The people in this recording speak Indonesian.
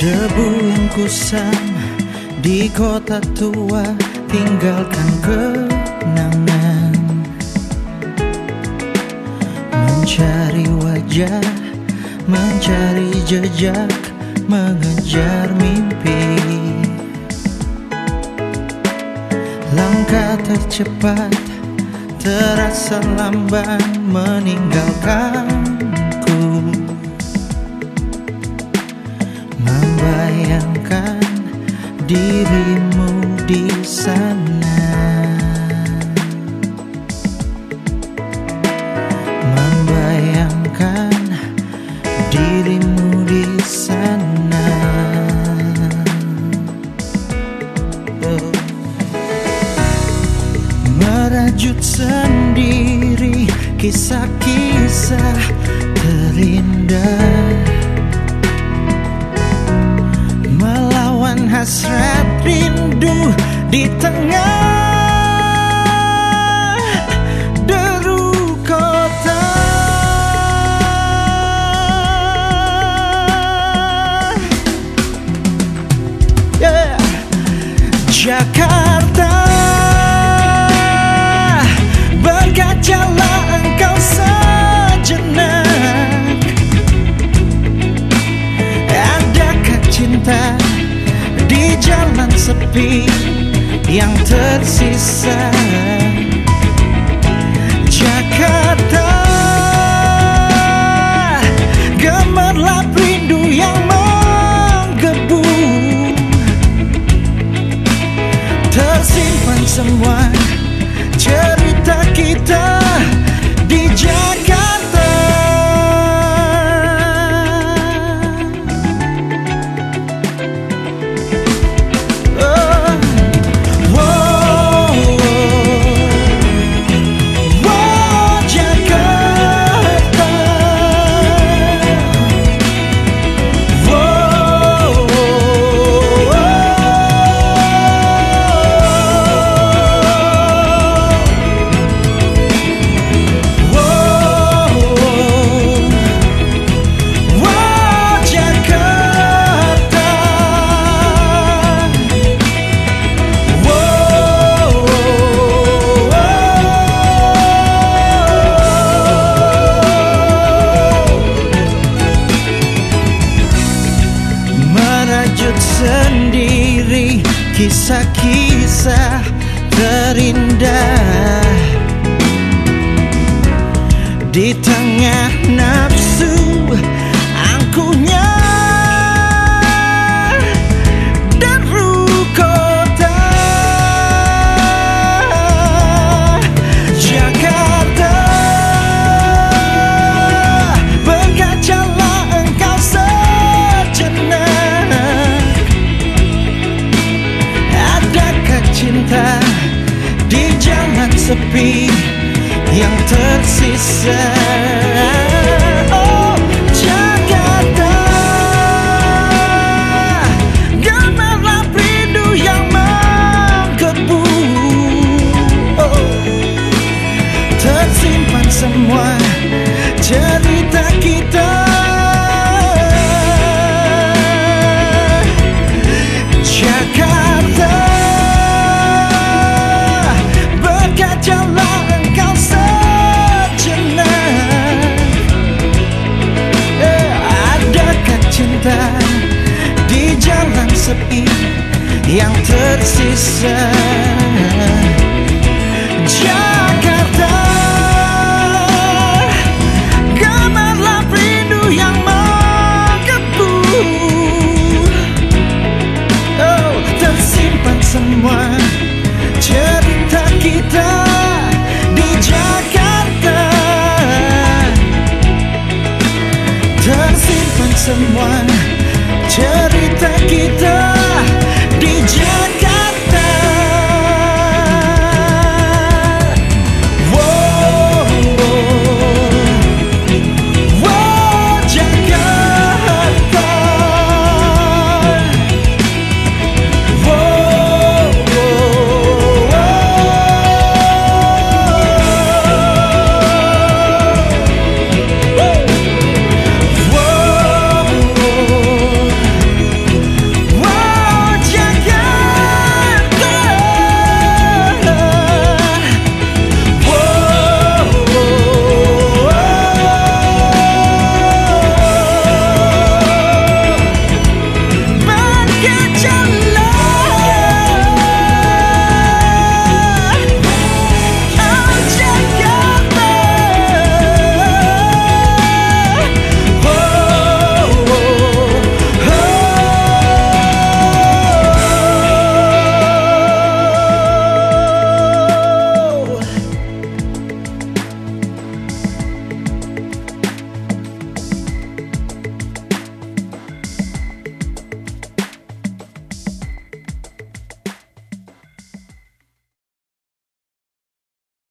Debu yang kusam di kota tua tinggalkan kenangan. Mencari wajah, mencari jejak, mengejar mimpi. Langkah tercepat terasa lamban meninggalkanku Membayangkan dirimu di sana. Membayangkan dirimu di sana. Oh. Merajut sendiri kisah-kisah terindah hasrat rindu di tengah deru kota yeah. Sepi yang tersisa. Jakarta Gemerlap kisah-kisah terindah Di tengah nafsu angkuhnya yang semua cerita kita di Jakarta. Tersimpan semua cerita